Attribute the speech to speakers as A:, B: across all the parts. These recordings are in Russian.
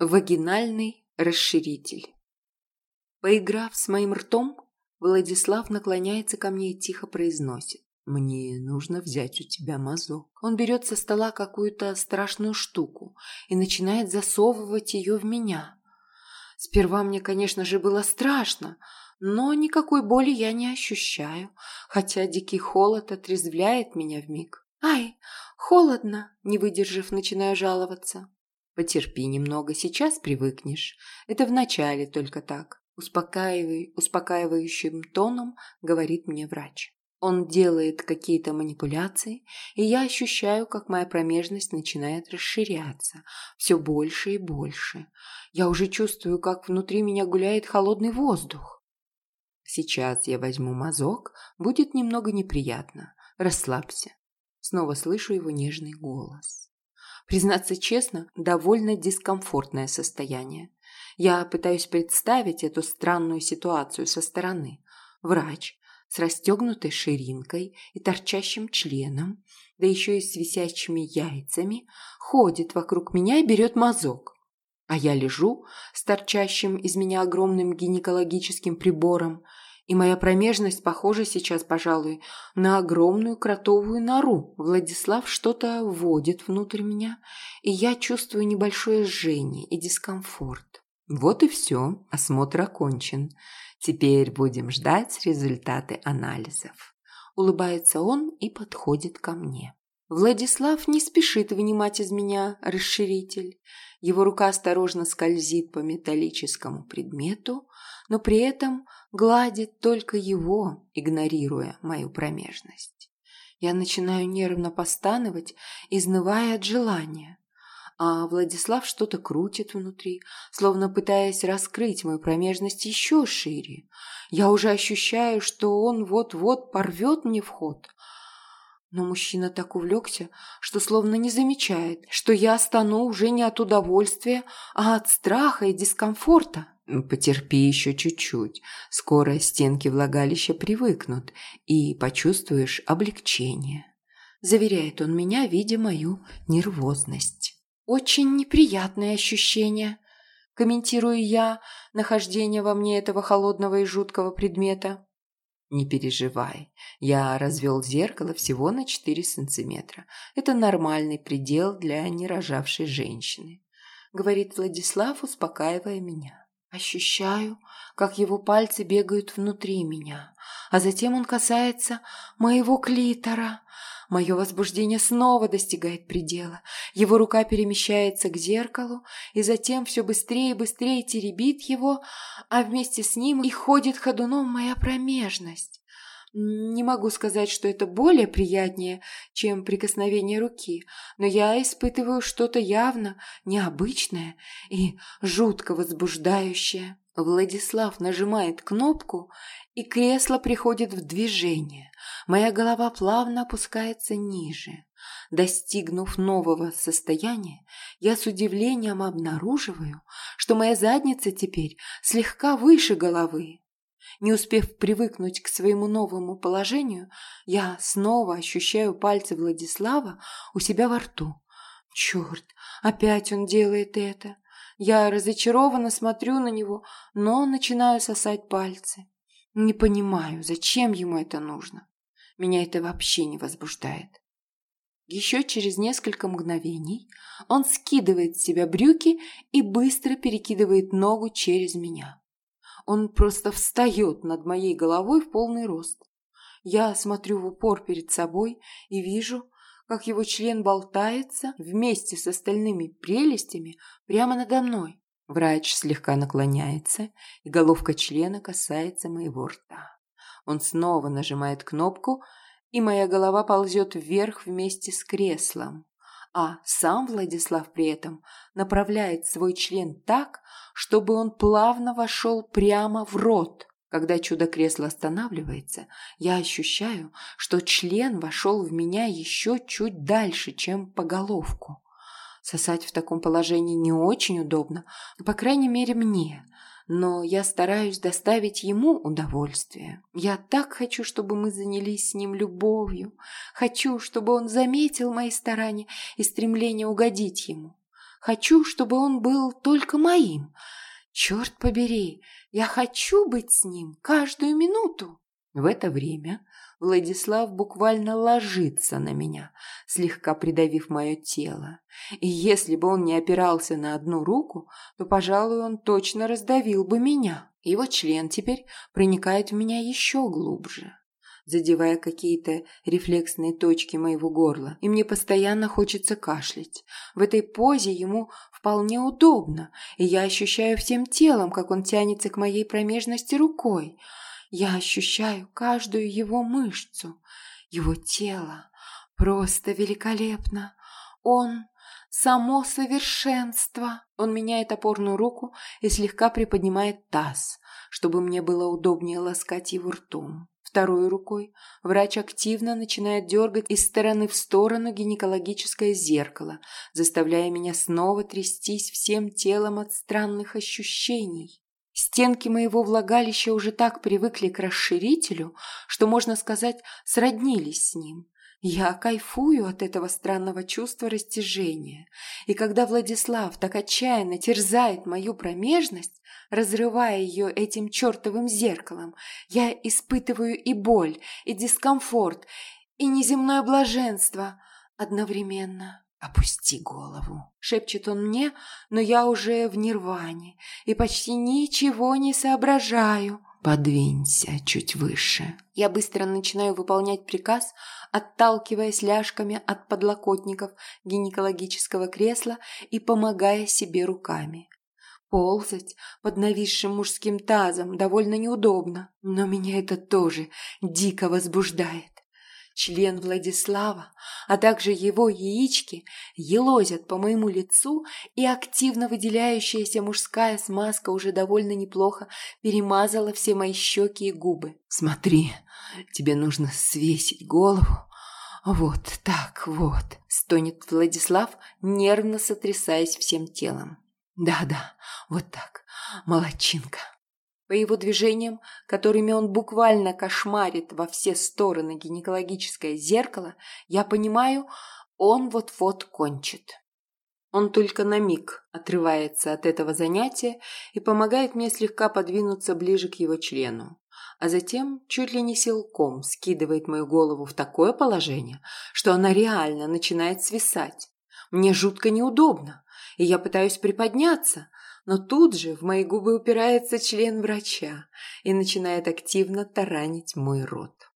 A: Вагинальный расширитель. Поиграв с моим ртом, Владислав наклоняется ко мне и тихо произносит. «Мне нужно взять у тебя мазок». Он берет со стола какую-то страшную штуку и начинает засовывать ее в меня. Сперва мне, конечно же, было страшно, но никакой боли я не ощущаю, хотя дикий холод отрезвляет меня в миг. «Ай, холодно!» – не выдержав, начинаю жаловаться. Потерпи немного, сейчас привыкнешь. Это вначале только так. Успокаивай, успокаивающим тоном говорит мне врач. Он делает какие-то манипуляции, и я ощущаю, как моя промежность начинает расширяться все больше и больше. Я уже чувствую, как внутри меня гуляет холодный воздух. Сейчас я возьму мазок, будет немного неприятно. Расслабься. Снова слышу его нежный голос. Признаться честно, довольно дискомфортное состояние. Я пытаюсь представить эту странную ситуацию со стороны. Врач с расстегнутой ширинкой и торчащим членом, да еще и с висячими яйцами, ходит вокруг меня и берет мазок. А я лежу с торчащим из меня огромным гинекологическим прибором и моя промежность похожа сейчас, пожалуй, на огромную кротовую нору. Владислав что-то вводит внутрь меня, и я чувствую небольшое жжение и дискомфорт. Вот и все, осмотр окончен. Теперь будем ждать результаты анализов. Улыбается он и подходит ко мне. Владислав не спешит вынимать из меня расширитель. Его рука осторожно скользит по металлическому предмету, но при этом гладит только его, игнорируя мою промежность. Я начинаю нервно постановать, изнывая от желания. А Владислав что-то крутит внутри, словно пытаясь раскрыть мою промежность еще шире. Я уже ощущаю, что он вот-вот порвет мне вход. Но мужчина так увлекся, что словно не замечает, что я стану уже не от удовольствия, а от страха и дискомфорта. Потерпи еще чуть-чуть. Скоро стенки влагалища привыкнут, и почувствуешь облегчение. Заверяет он меня, видя мою нервозность. Очень неприятное ощущение. Комментирую я нахождение во мне этого холодного и жуткого предмета. Не переживай, я развел зеркало всего на 4 сантиметра. Это нормальный предел для нерожавшей женщины, говорит Владислав, успокаивая меня. Ощущаю, как его пальцы бегают внутри меня, а затем он касается моего клитора. Мое возбуждение снова достигает предела. Его рука перемещается к зеркалу, и затем все быстрее и быстрее теребит его, а вместе с ним и ходит ходуном моя промежность. Не могу сказать, что это более приятнее, чем прикосновение руки, но я испытываю что-то явно необычное и жутко возбуждающее. Владислав нажимает кнопку, и кресло приходит в движение. Моя голова плавно опускается ниже. Достигнув нового состояния, я с удивлением обнаруживаю, что моя задница теперь слегка выше головы. Не успев привыкнуть к своему новому положению, я снова ощущаю пальцы Владислава у себя во рту. Черт, опять он делает это. Я разочарованно смотрю на него, но начинаю сосать пальцы. Не понимаю, зачем ему это нужно. Меня это вообще не возбуждает. Еще через несколько мгновений он скидывает с себя брюки и быстро перекидывает ногу через меня. Он просто встает над моей головой в полный рост. Я смотрю в упор перед собой и вижу, как его член болтается вместе с остальными прелестями прямо надо мной. Врач слегка наклоняется, и головка члена касается моего рта. Он снова нажимает кнопку, и моя голова ползет вверх вместе с креслом а сам Владислав при этом направляет свой член так, чтобы он плавно вошел прямо в рот. Когда чудо-кресло останавливается, я ощущаю, что член вошел в меня еще чуть дальше, чем по головку. Сосать в таком положении не очень удобно, по крайней мере мне – но я стараюсь доставить ему удовольствие. Я так хочу, чтобы мы занялись с ним любовью. Хочу, чтобы он заметил мои старания и стремление угодить ему. Хочу, чтобы он был только моим. Черт побери, я хочу быть с ним каждую минуту. В это время Владислав буквально ложится на меня, слегка придавив мое тело. И если бы он не опирался на одну руку, то, пожалуй, он точно раздавил бы меня. Его член теперь проникает в меня еще глубже задевая какие-то рефлексные точки моего горла, и мне постоянно хочется кашлять. В этой позе ему вполне удобно, и я ощущаю всем телом, как он тянется к моей промежности рукой. Я ощущаю каждую его мышцу, его тело. Просто великолепно. Он само совершенство. Он меняет опорную руку и слегка приподнимает таз, чтобы мне было удобнее ласкать его ртом. Второй рукой врач активно начинает дергать из стороны в сторону гинекологическое зеркало, заставляя меня снова трястись всем телом от странных ощущений. Стенки моего влагалища уже так привыкли к расширителю, что, можно сказать, сроднились с ним. Я кайфую от этого странного чувства растяжения. И когда Владислав так отчаянно терзает мою промежность, разрывая ее этим чертовым зеркалом, я испытываю и боль, и дискомфорт, и неземное блаженство одновременно. «Опусти голову», — шепчет он мне, но я уже в нирване и почти ничего не соображаю. «Подвинься чуть выше». Я быстро начинаю выполнять приказ, отталкиваясь ляжками от подлокотников гинекологического кресла и помогая себе руками. Ползать под нависшим мужским тазом довольно неудобно, но меня это тоже дико возбуждает. Член Владислава, а также его яички елозят по моему лицу, и активно выделяющаяся мужская смазка уже довольно неплохо перемазала все мои щеки и губы. «Смотри, тебе нужно свесить голову. Вот так вот», — стонет Владислав, нервно сотрясаясь всем телом. «Да-да, вот так, молодчинка». По его движениям, которыми он буквально кошмарит во все стороны гинекологическое зеркало, я понимаю, он вот-вот кончит. Он только на миг отрывается от этого занятия и помогает мне слегка подвинуться ближе к его члену, а затем чуть ли не силком скидывает мою голову в такое положение, что она реально начинает свисать. Мне жутко неудобно, и я пытаюсь приподняться, но тут же в мои губы упирается член врача и начинает активно таранить мой рот.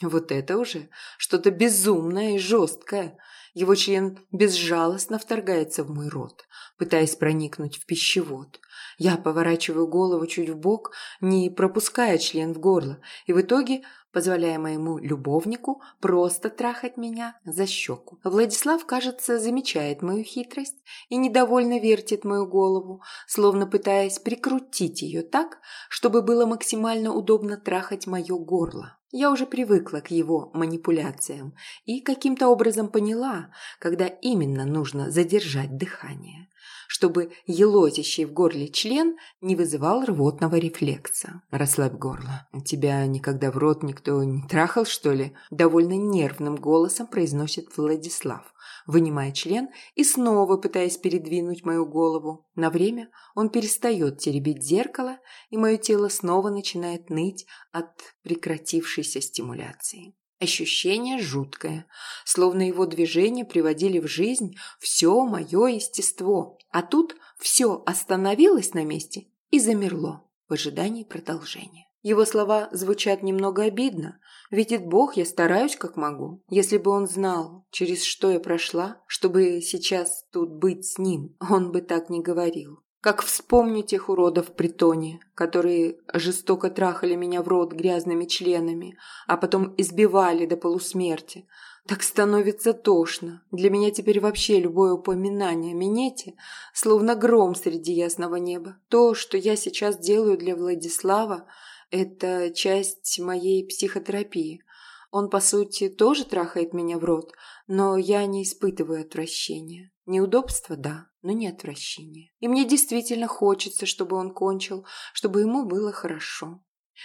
A: Вот это уже что-то безумное и жесткое. Его член безжалостно вторгается в мой рот, пытаясь проникнуть в пищевод. Я поворачиваю голову чуть в бок, не пропуская член в горло, и в итоге позволяя моему любовнику просто трахать меня за щеку. Владислав, кажется, замечает мою хитрость и недовольно вертит мою голову, словно пытаясь прикрутить ее так, чтобы было максимально удобно трахать мое горло. Я уже привыкла к его манипуляциям и каким-то образом поняла, когда именно нужно задержать дыхание чтобы елозящий в горле член не вызывал рвотного рефлекса. «Расслабь горло. Тебя никогда в рот никто не трахал, что ли?» Довольно нервным голосом произносит Владислав, вынимая член и снова пытаясь передвинуть мою голову. На время он перестает теребить зеркало, и мое тело снова начинает ныть от прекратившейся стимуляции. Ощущение жуткое, словно его движения приводили в жизнь все мое естество, а тут все остановилось на месте и замерло в ожидании продолжения. Его слова звучат немного обидно. Видит Бог, я стараюсь как могу. Если бы он знал, через что я прошла, чтобы сейчас тут быть с ним, он бы так не говорил. Как вспомню тех уродов в притоне, которые жестоко трахали меня в рот грязными членами, а потом избивали до полусмерти. Так становится тошно. Для меня теперь вообще любое упоминание о Минете словно гром среди ясного неба. То, что я сейчас делаю для Владислава, это часть моей психотерапии. Он, по сути, тоже трахает меня в рот, но я не испытываю отвращения. Неудобства – да, но не отвращения. И мне действительно хочется, чтобы он кончил, чтобы ему было хорошо.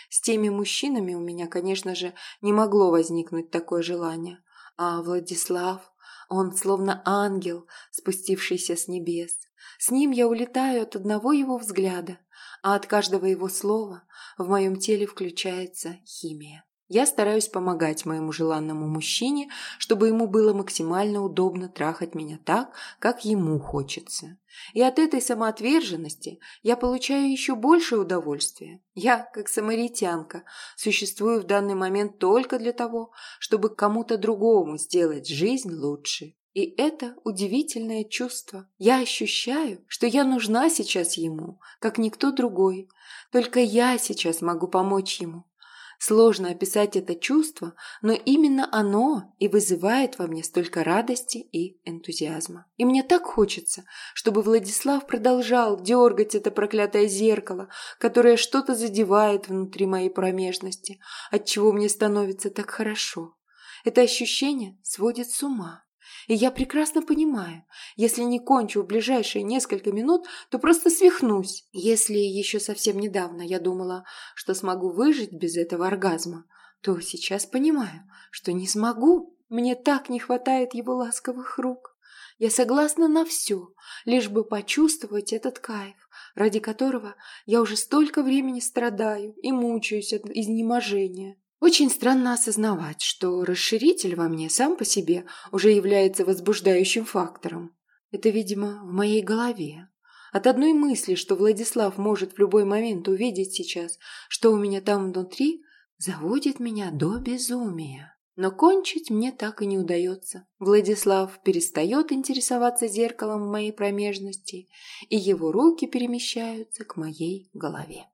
A: С теми мужчинами у меня, конечно же, не могло возникнуть такое желание. А Владислав, Он словно ангел, спустившийся с небес. С ним я улетаю от одного его взгляда, а от каждого его слова в моем теле включается химия. Я стараюсь помогать моему желанному мужчине, чтобы ему было максимально удобно трахать меня так, как ему хочется. И от этой самоотверженности я получаю еще большее удовольствие. Я, как самаритянка, существую в данный момент только для того, чтобы кому-то другому сделать жизнь лучше. И это удивительное чувство. Я ощущаю, что я нужна сейчас ему, как никто другой. Только я сейчас могу помочь ему. Сложно описать это чувство, но именно оно и вызывает во мне столько радости и энтузиазма. И мне так хочется, чтобы Владислав продолжал дергать это проклятое зеркало, которое что-то задевает внутри моей промежности, отчего мне становится так хорошо. Это ощущение сводит с ума. И я прекрасно понимаю, если не кончу в ближайшие несколько минут, то просто свихнусь. Если еще совсем недавно я думала, что смогу выжить без этого оргазма, то сейчас понимаю, что не смогу. Мне так не хватает его ласковых рук. Я согласна на все, лишь бы почувствовать этот кайф, ради которого я уже столько времени страдаю и мучаюсь от изнеможения. Очень странно осознавать, что расширитель во мне сам по себе уже является возбуждающим фактором. Это, видимо, в моей голове. От одной мысли, что Владислав может в любой момент увидеть сейчас, что у меня там внутри, заводит меня до безумия. Но кончить мне так и не удается. Владислав перестает интересоваться зеркалом моей промежности, и его руки перемещаются к моей голове.